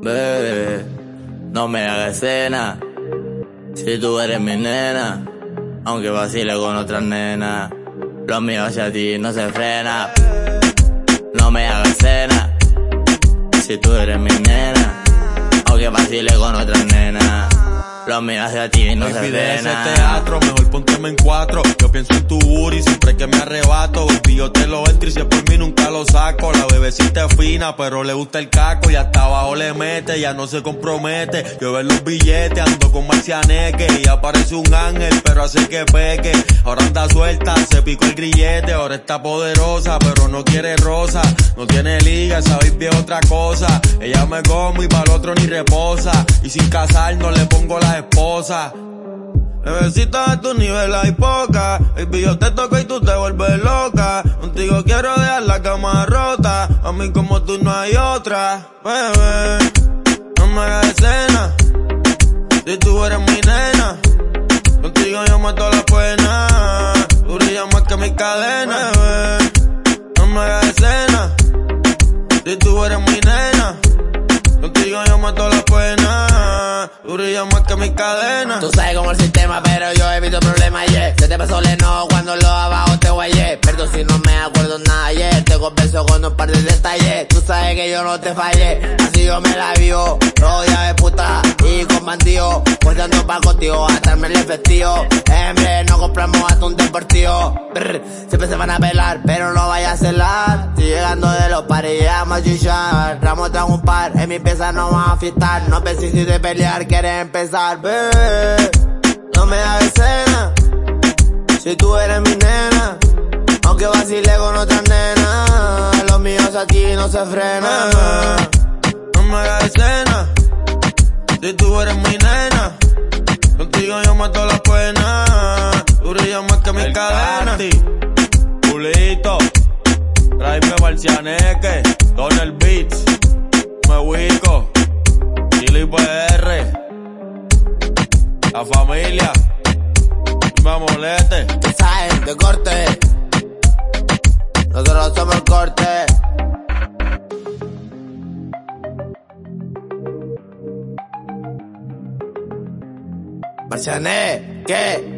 Bebé, no me hagas escena. Si tú eres mi nena, aunque vacile con otras nenas, lo mío hacia ti no se frena. No me hagas escena. Si tú eres mi nena, aunque vacile con otras nenas. Lo mío hacia ti no se frena. ese teatro, mejor pónteme en cuatro. Yo pienso en tu booty siempre que me arrebato. Y yo te lo entro y si es por mí nunca lo saco. La bebecita es fina, pero le gusta el caco. Y hasta abajo le mete, ya no se compromete. Yo veo los billetes, ando con marcianeque. Y aparece un ángel, pero hace que peque. Ahora anda suelta, se picó el grillete. Ahora está poderosa, pero no quiere rosa. No tiene liga, sabéis bien otra cosa. Ella me come y para el otro ni reposa. Y sin casarnos le pongo la esposa. Bebecita de tu nivel hay poca. Baby, yo te toco y tú te vuelves loca. Contigo quiero dejar la cama rota. A mí como tú no hay otra. Bebé, no me hagas escena. Si tú eres mi nena. Contigo yo mato la pena. Tú brillas más que mi cadena. Bebé, no me hagas escena. Si tú eres mi nena. Contigo yo mato la pena. Brillas más que mi cadena. Tú sabes cómo el sistema, pero yo evito problemas, yeah. Se te pasó no cuando lo abajo te guayé. Perdón si no me acuerdo nada ayer. Te compenso con un par de detalles. Tú sabes que yo no te fallé. Así yo me la vivo. Rodeado de puta y con bandido. Cuidando pa' contigo, hasta el efectivo. En no compramos hasta un deportivo. siempre se van a pelar, pero no vaya a celar. Estoy llegando de los pares, llegamos a chillar. Ramos traen un par, en mi pieza no va a fiestar. No pensé si de pelear, quieres empezar, bebé. No me hagas escena. Si tú eres mi nena. Aunque vacile con otras nenas. Los míos a ti no se frenan. No me hagas escena. Si tú eres mi nena. Contigo yo mato la cadena. Pulito. Tráeme Marcianeque. Con el Beats. Me ubico. Chile PR. La familia. Me moleste. Tú sabes, de corte. Nosotros somos el corte. Marciané, ¿qué?